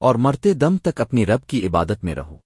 اور مرتے دم تک اپنی رب کی عبادت میں رہو۔